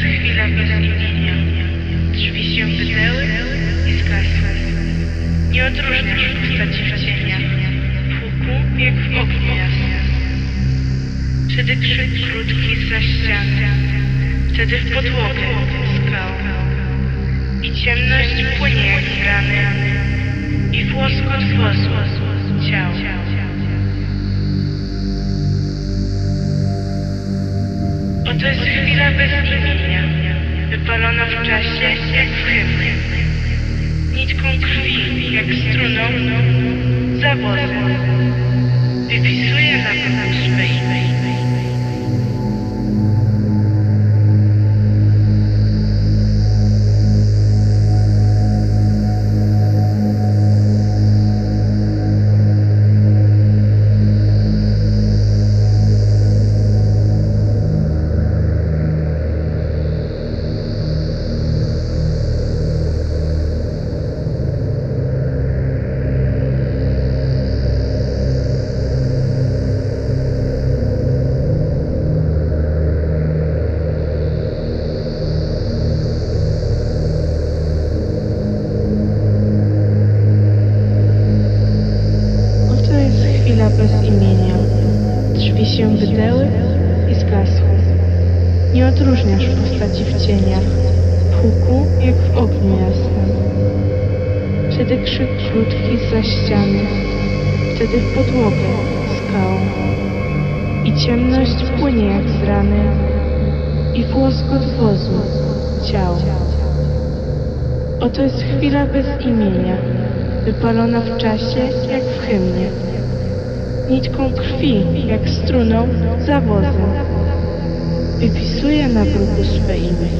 chwila bez imienia. Drzwi się i zgasły. Nie odróżniasz postaci w jak w ogniu krzyk krótki za ściany. Wtedy w podłogę skał. I ciemność płynie jak. I włoskot wozu ciał. Oto jest chwila bez imienia, wypalona w czasie jak hymnie. Nitką krwi, jak struną, zawozem, wypisuje na pewno bez imienia. Drzwi się wydęły i zgasły. Nie odróżniasz postaci w cieniach. W huku jak w ogniu jasnym. Wtedy krzyk krótki za ściany. Wtedy w podłogę skał. I ciemność płynie jak z rany. I włoskot wozu ciał. Oto jest chwila bez imienia, wypalona w czasie jak w hymnie. Nitką krwi, jak struną, zawozem, wypisuje na bruku swe imię.